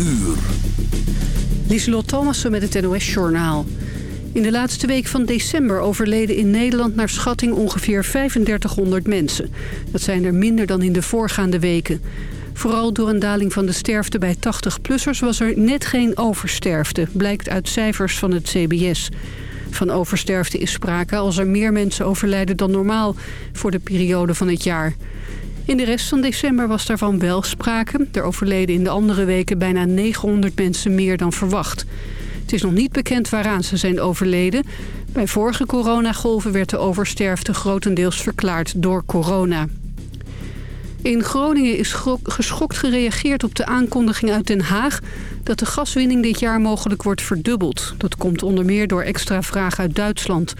uur. Lieselot Thomassen met het NOS-journaal. In de laatste week van december overleden in Nederland naar schatting ongeveer 3500 mensen. Dat zijn er minder dan in de voorgaande weken. Vooral door een daling van de sterfte bij 80-plussers was er net geen oversterfte, blijkt uit cijfers van het CBS. Van oversterfte is sprake als er meer mensen overlijden dan normaal voor de periode van het jaar. In de rest van december was daarvan wel sprake. Er overleden in de andere weken bijna 900 mensen meer dan verwacht. Het is nog niet bekend waaraan ze zijn overleden. Bij vorige coronagolven werd de oversterfte grotendeels verklaard door corona. In Groningen is geschokt gereageerd op de aankondiging uit Den Haag... dat de gaswinning dit jaar mogelijk wordt verdubbeld. Dat komt onder meer door extra vraag uit Duitsland.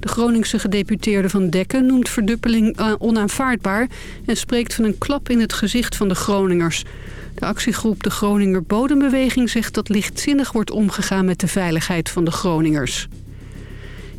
De Groningse gedeputeerde Van Dekken noemt verdubbeling eh, onaanvaardbaar... en spreekt van een klap in het gezicht van de Groningers. De actiegroep De Groninger Bodembeweging zegt dat lichtzinnig wordt omgegaan met de veiligheid van de Groningers.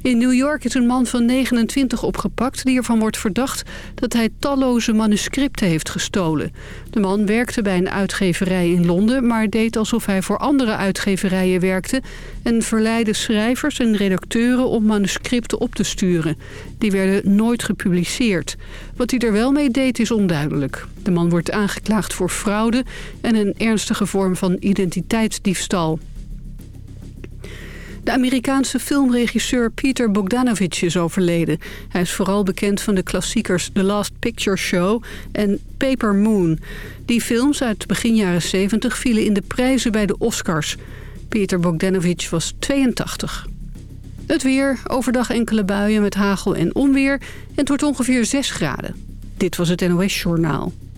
In New York is een man van 29 opgepakt die ervan wordt verdacht dat hij talloze manuscripten heeft gestolen. De man werkte bij een uitgeverij in Londen, maar deed alsof hij voor andere uitgeverijen werkte en verleidde schrijvers en redacteuren om manuscripten op te sturen. Die werden nooit gepubliceerd. Wat hij er wel mee deed is onduidelijk. De man wordt aangeklaagd voor fraude en een ernstige vorm van identiteitsdiefstal. De Amerikaanse filmregisseur Peter Bogdanovich is overleden. Hij is vooral bekend van de klassiekers The Last Picture Show en Paper Moon. Die films uit begin jaren 70 vielen in de prijzen bij de Oscars. Peter Bogdanovich was 82. Het weer, overdag enkele buien met hagel en onweer. En het wordt ongeveer 6 graden. Dit was het NOS Journaal.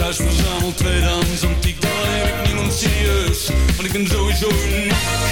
Altijd buitenshuis verzameld. Tweedehands antiek, dan heb ik niemand serieus, want ik ben sowieso uniek.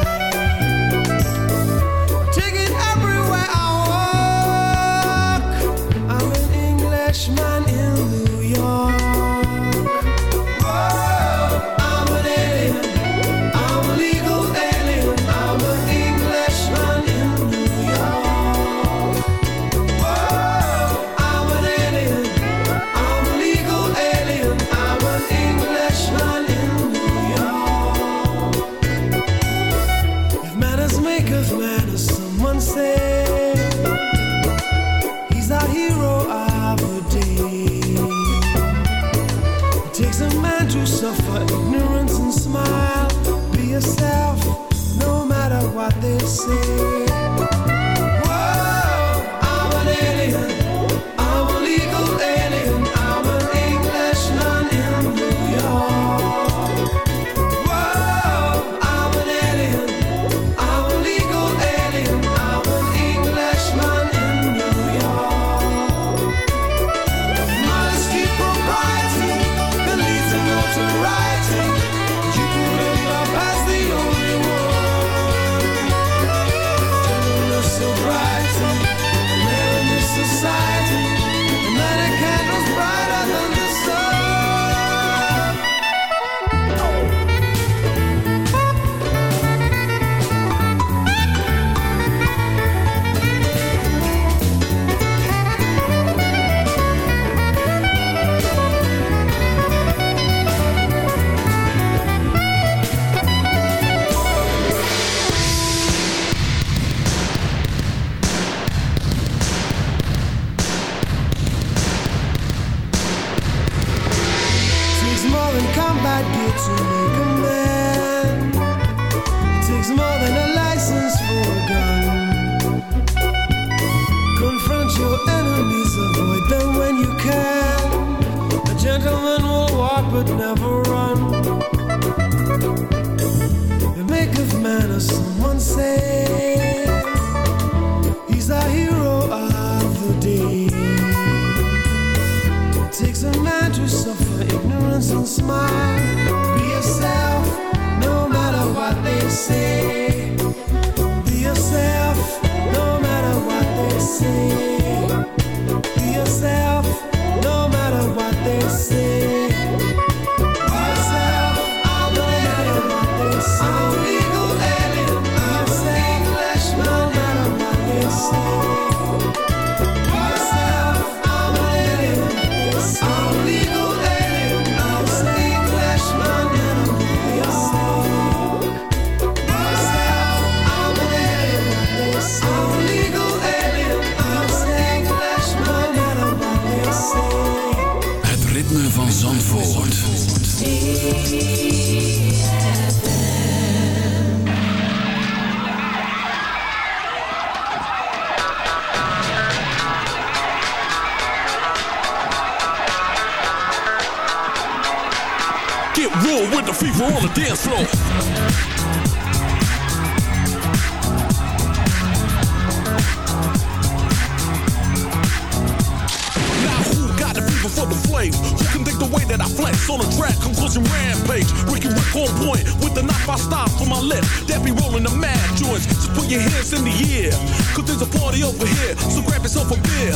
Get raw with the fever on the dance floor. Now who got the fever for the flames? Who can think the way that I flex on the track? Conclusion rampage. Ricky Rick on point with the knife I stop for my lip. That be rolling the mad joints. Just put your hands in the air. Cause there's a party over here. So grab yourself a beer.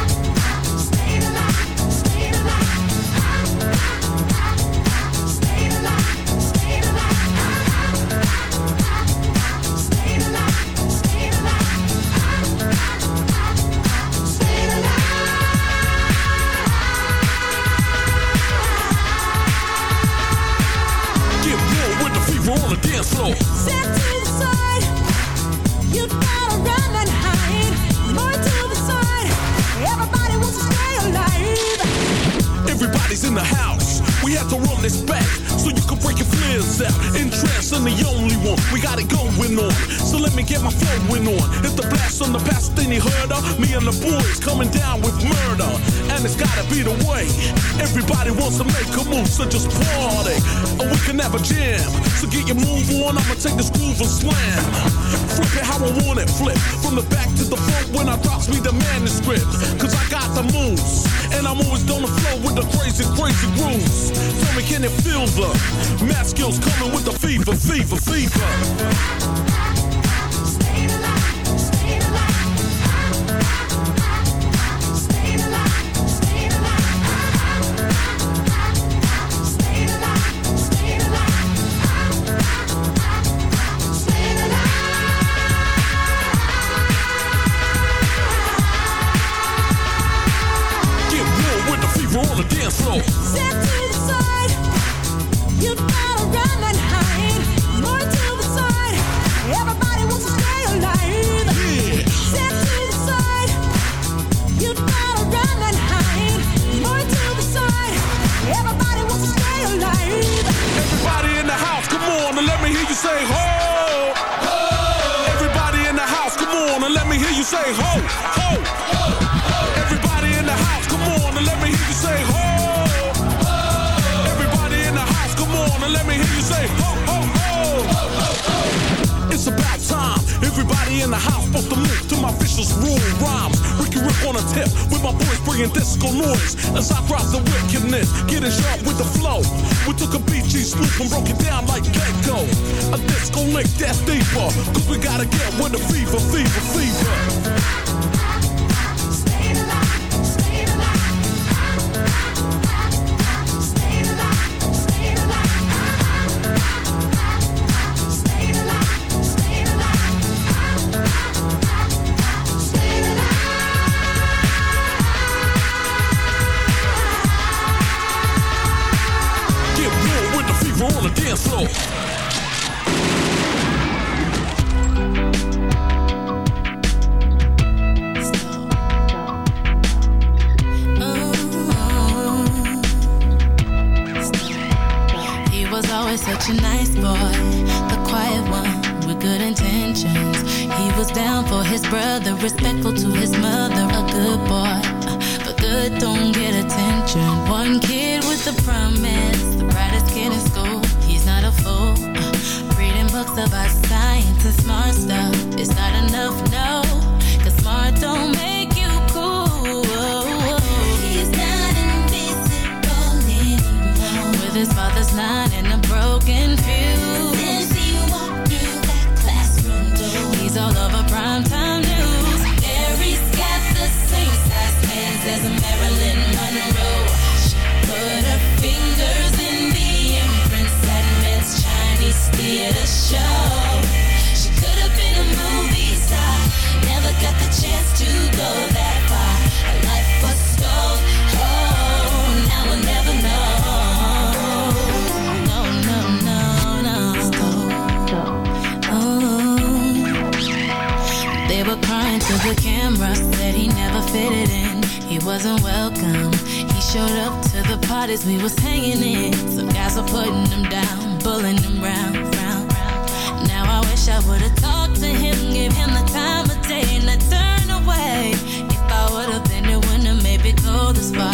The moves, and I'm always on the flow with the crazy, crazy grooves. Tell me, can it feel the math skills coming with the fever, fever, fever? Such a nice boy, the quiet one with good intentions. He was down for his brother, respectful to his mother, a good boy. But good don't get attention. One kid with a promise, the brightest kid in school. He's not a fool. Reading books about science and smart stuff. It's not enough, no. Cause smart don't make With his father's line and a broken fuse. Since he walked through that classroom door, he's all over primetime news. Mary's got the same size hands as Marilyn Monroe. She put her fingers in the imprints that Mann's Chinese theater show. The camera, said he never fitted in. He wasn't welcome. He showed up to the parties we was hanging in. Some guys were putting him down, bullying him round, round, round. Now I wish I would've talked to him, give him the time of day, and I turned away. If I would've been there when I maybe go this far,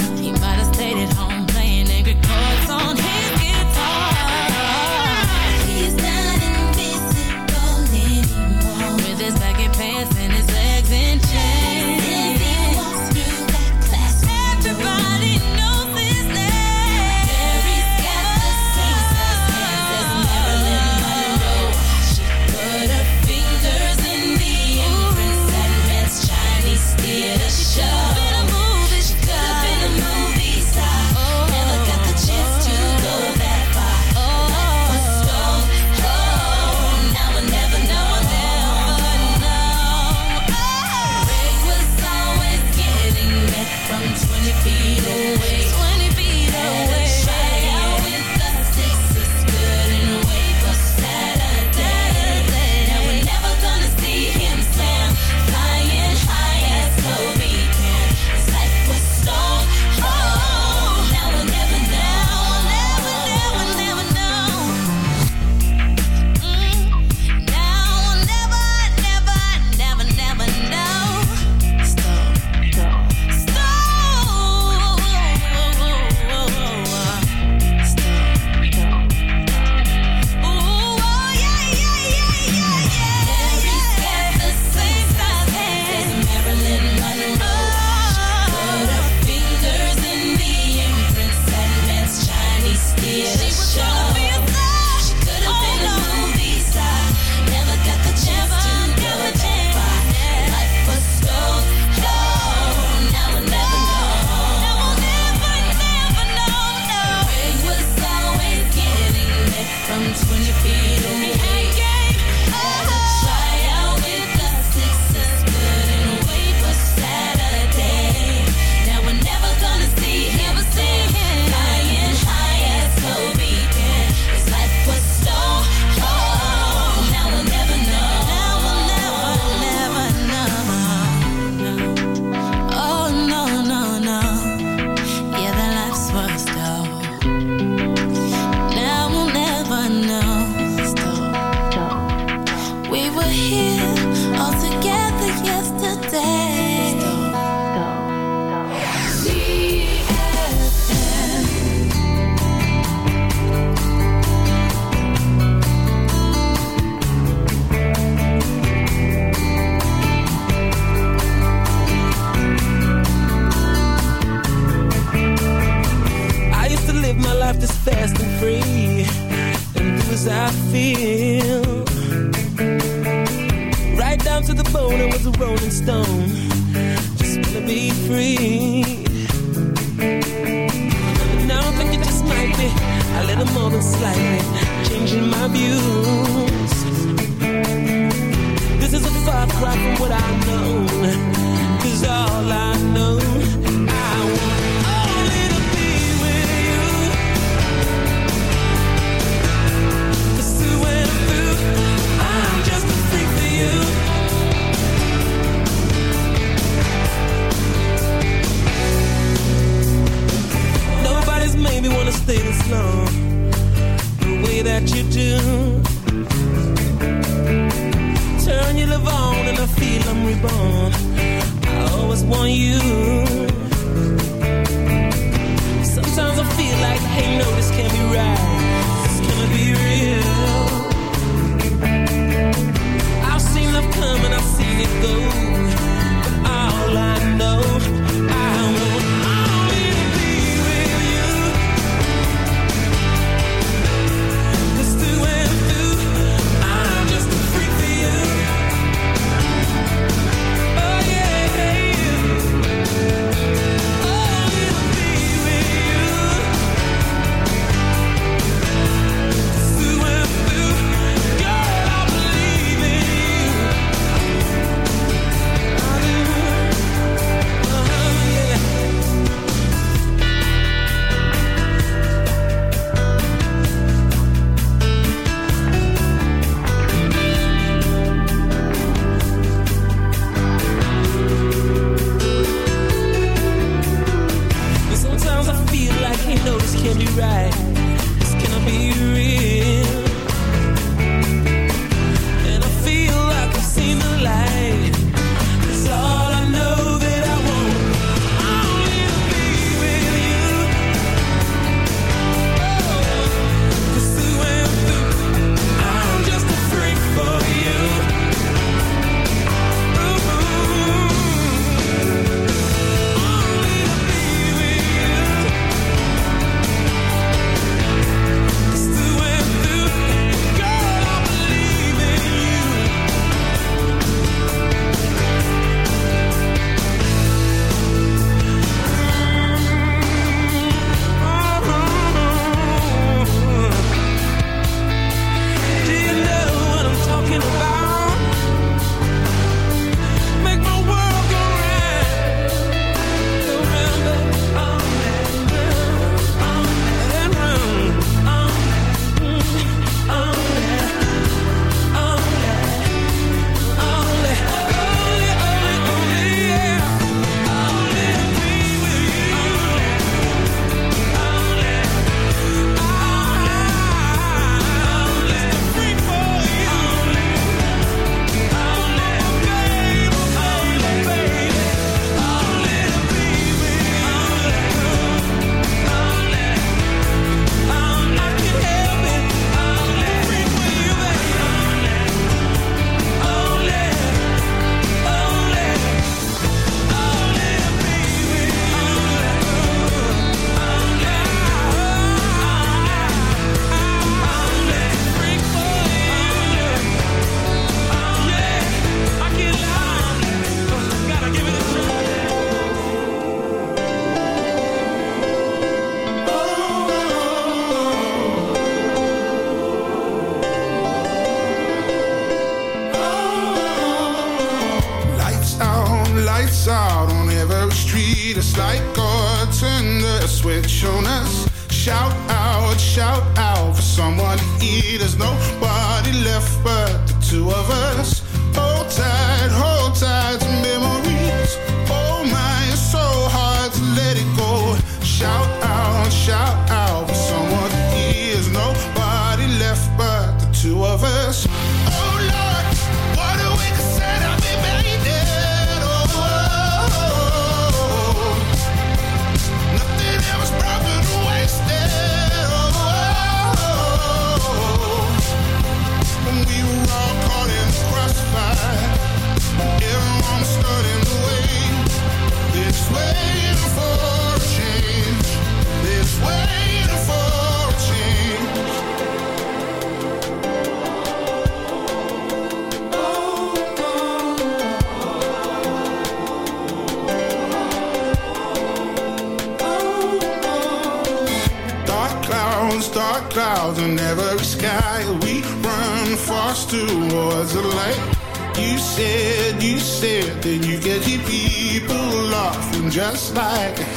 just like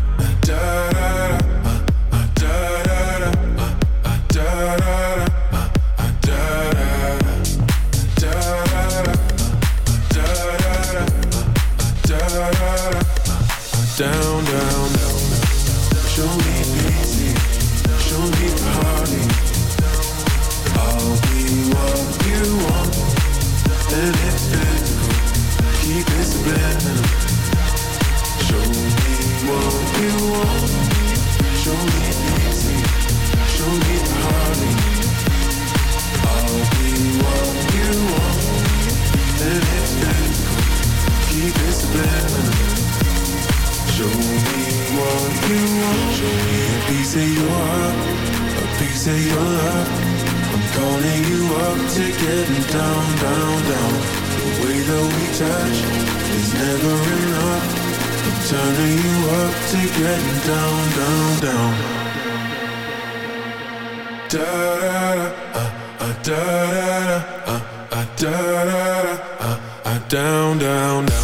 Da da da, uh, uh, down, down, down,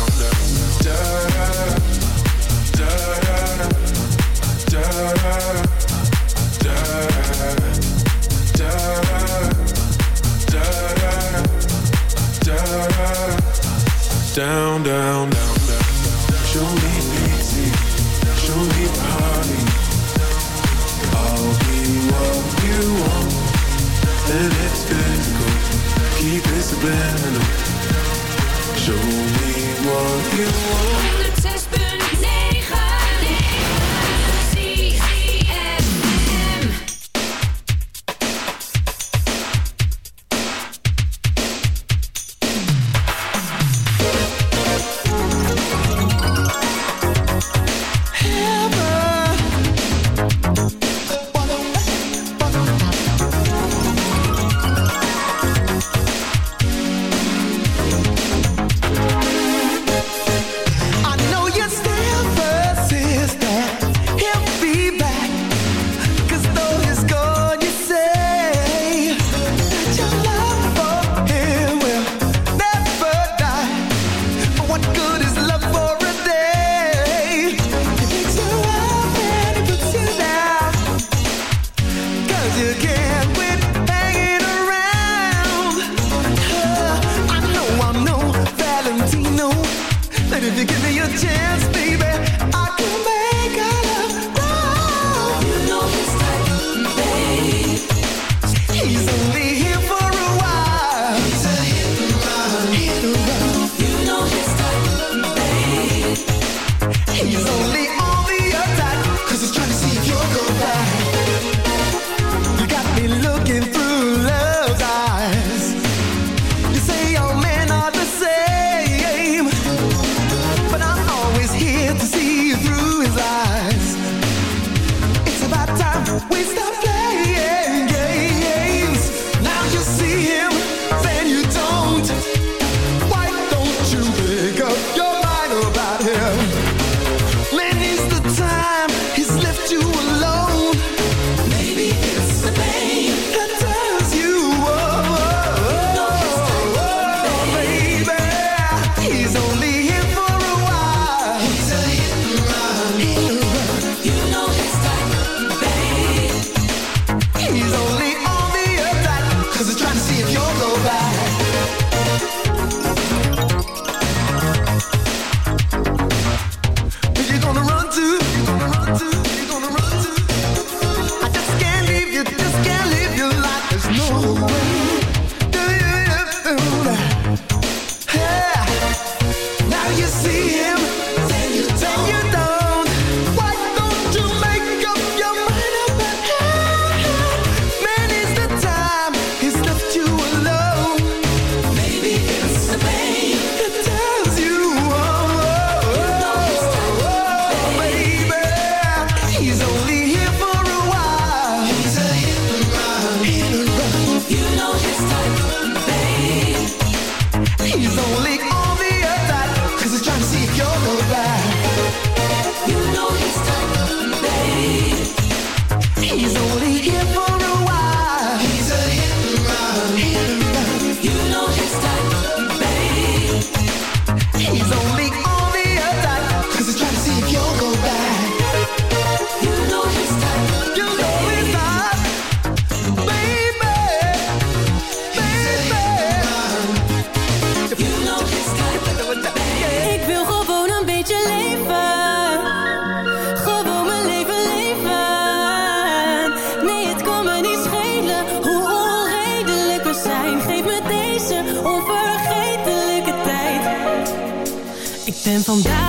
远方的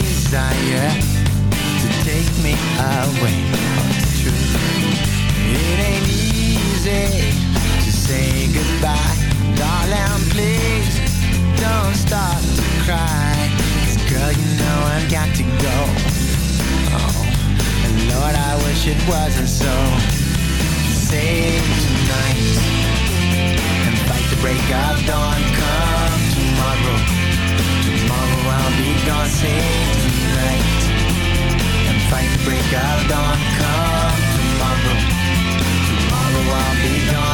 desire to take me away from the truth. It ain't easy to say goodbye, darling. Please don't start to cry, girl. You know I've got to go. Oh, Lord, I wish it wasn't so. Save tonight and fight the break of dawn. Come tomorrow be dancing tonight. And fight break of dawn. Come tomorrow. Tomorrow I'll be gone.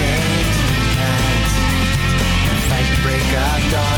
end night. Fight break dawn.